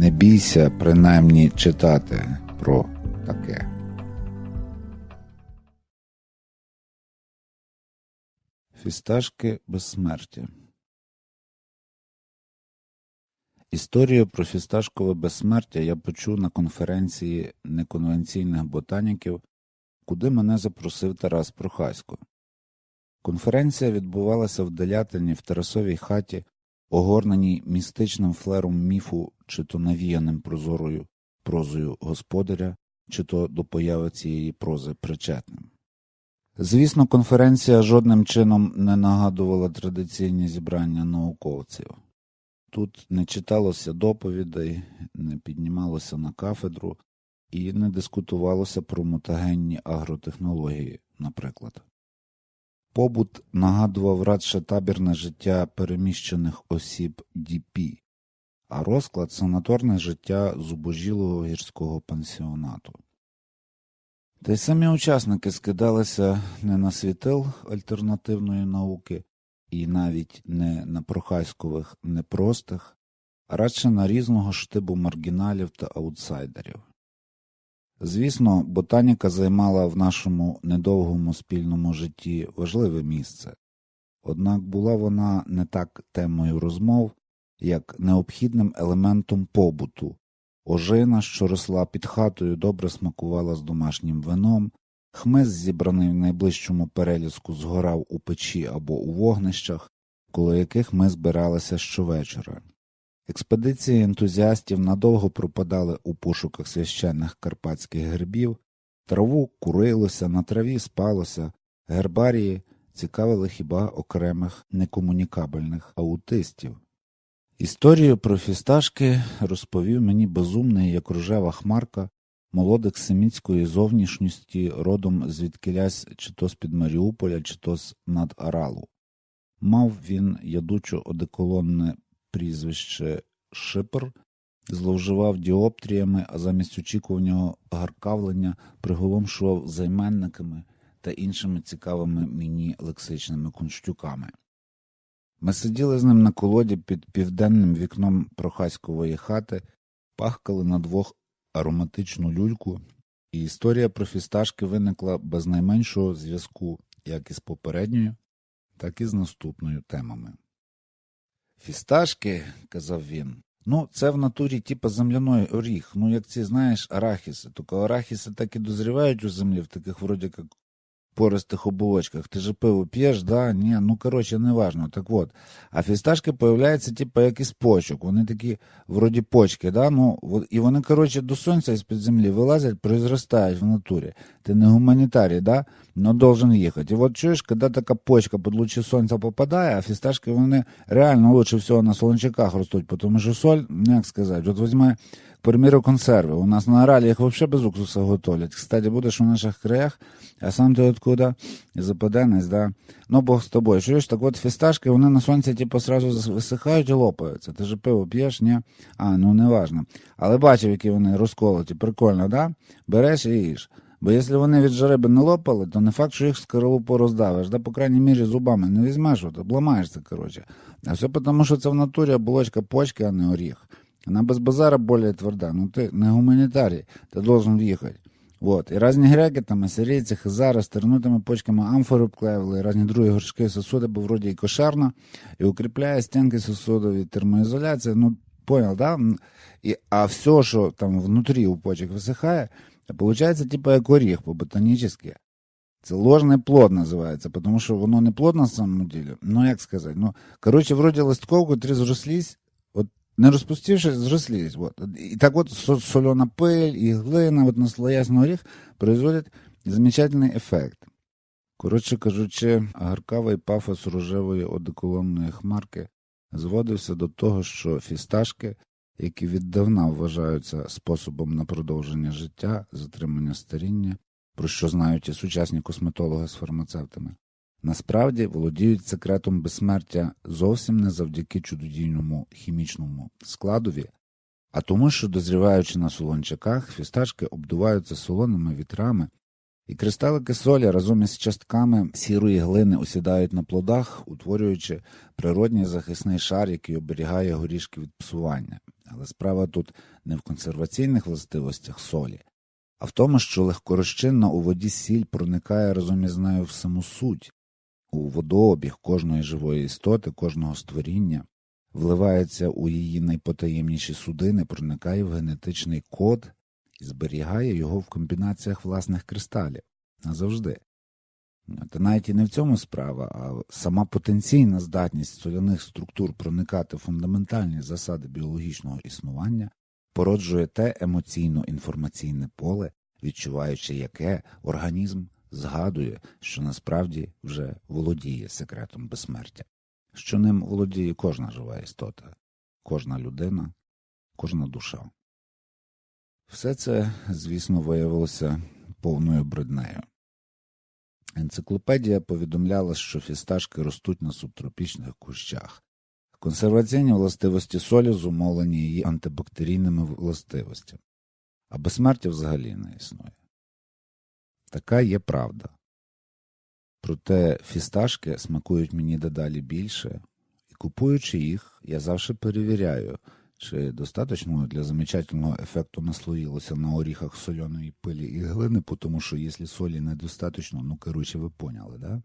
Не бійся принаймні читати про таке. Фісташки безсмертя. Історію про фісташкове безсмертя я почув на конференції неконвенційних ботаніків, куди мене запросив Тарас Прохасько. Конференція відбувалася в Делятині в Тарасовій хаті, огорненій містичним флером міфу, чи то навіяним прозорою прозою господаря, чи то до появи цієї прози причетним. Звісно, конференція жодним чином не нагадувала традиційні зібрання науковців. Тут не читалося доповідей, не піднімалося на кафедру і не дискутувалося про мутагенні агротехнології, наприклад. Побут нагадував радше табірне життя переміщених осіб ДП, а розклад санаторне життя зубожілого гірського пансіонату. Та й самі учасники скидалися не на світил альтернативної науки і навіть не на прохайськових непростих, а радше на різного штибу маргіналів та аутсайдерів. Звісно, ботаніка займала в нашому недовгому спільному житті важливе місце, однак була вона не так темою розмов, як необхідним елементом побуту, ожина, що росла під хатою, добре смакувала з домашнім вином, хмиз, зібраний в найближчому переліску, згорав у печі або у вогнищах, коло яких ми збиралися щовечора. Експедиції ентузіастів надовго пропадали у пошуках священних карпатських грибів, траву курилося, на траві спалося, гербарії цікавили хіба окремих некомунікабельних аутистів. Історію про фісташки розповів мені безумний, як рожева хмарка, молодик семітської зовнішньості, родом звідкилясь чи то з під Маріуполя, чи то з над Аралу. Мав він ядучо одеколонне прізвище Шипр, зловживав діоптріями, а замість очікуваного гаркавлення приголомшував займенниками та іншими цікавими міні лексичними кунштюками. Ми сиділи з ним на колоді під південним вікном прохаськової хати, пахкали на двох ароматичну люльку, і історія про фісташки виникла без найменшого зв'язку як із попередньою, так і з наступною темами. Фісташки, казав він, ну, це в натурі типа земляної оріх, ну як ці, знаєш, арахіси, тільки арахіси так і дозрівають у землі в таких вроді як пористых оболочках. Ты же пиво п'єш, да? Ні, ну коротше, неважно. Так от. А фісташки появляються, типу, як із почок. Вони такі, вроді почки, да? Ну, і вони, коротше, до сонця з-під землі вилазять, произрастають в натурі. Ти не гуманітарій, да? но должен їхати. І от чуєш, коли така почка під лучі сонця попадає, а фісташки, вони реально лучше всього на солончаках ростуть, тому що соль, ну як сказати, от візьми приміру, консерви. У нас на Оралі їх взагалі без уксуса готовлять. Кстати, будеш у наших краях, а сам ти откуда? Западенець, да? Ну, Бог з тобою. Чуєш, так от фісташки, вони на сонці, типу, сразу висихають і лопаються. Ти ж пиво п'єш, ні? А, ну не важно. Але бачив, які вони розколоті. Прикольно, да? Береш і їж. Бо якщо вони від жареби не лопали, то не факт, що їх скорлупу роздавиш, да, по крайній мірі, зубами не візьмеш, от, обламаєшся, коротше. А все тому, що це в натурі оболочка почки, а не оріх. Она без базара более тверда. Ну ты не гуманитарий, ты должен въехать. Вот. І різні греки, там, асирійці, хазари, стернутими почками амфори обклеювали, різні другі горшки сосуди, бо вроді і кошерно, і укріпляє стінки сосуду від термоізоляції. Ну, понял, да? І, а все, що там внутрі у почек висихає, виходить, типа як оріх по-ботанічно. Це ложний плод називається, тому що воно не плод на самому ділі. Ну, як сказати, ну, коротше, вроді листковку, три зрослісь, не розпустившись, зрослись. Вот. И так соленая пыль и глина вот, наслоясь на оріх производять замечательний ефект. Коротше кажучи, гаркавий пафос рожевої одеколонної хмарки зводився до того, що фісташки, які віддавна вважаються способом на продовження життя, затримання старіння, про що знають і сучасні косметологи з фармацевтами, насправді володіють секретом безсмертя зовсім не завдяки чудодійному хімічному складові, а тому, що, дозріваючи на солончаках, фісташки обдуваються солоними вітрами І кристалики солі разом із частками сірої глини осідають на плодах, утворюючи природній захисний шар, який оберігає горішки від псування. Але справа тут не в консерваційних властивостях солі, а в тому, що легкорозчинна у воді сіль проникає разом із нею в саму суть, у водообіг кожної живої істоти, кожного створіння, вливається у її найпотаємніші судини, проникає в генетичний код і зберігає його в комбінаціях власних кристалів назавжди. Та навіть і не в цьому справа, а сама потенційна здатність соляних структур проникати в фундаментальні засади біологічного існування породжує те емоційно інформаційне поле, відчуваючи яке організм згадує, що насправді вже володіє секретом безсмертя, що ним володіє кожна жива істота, кожна людина, кожна душа. Все це, звісно, виявилося повною бруднею. Енциклопедія повідомляла, що фісташки ростуть на субтропічних кущах. Консерваційні властивості солі зумовлені її антибактерійними властивостями, а безсмертя взагалі не існує. Така є правда. Проте фісташки смакують мені дедалі більше, і купуючи їх, я завжди перевіряю, чи достатньо для замечательного ефекту наслоїлося на оріхах сольоної пилі і глини, тому що якщо солі недостатньо, ну коротше, ви поняли, да?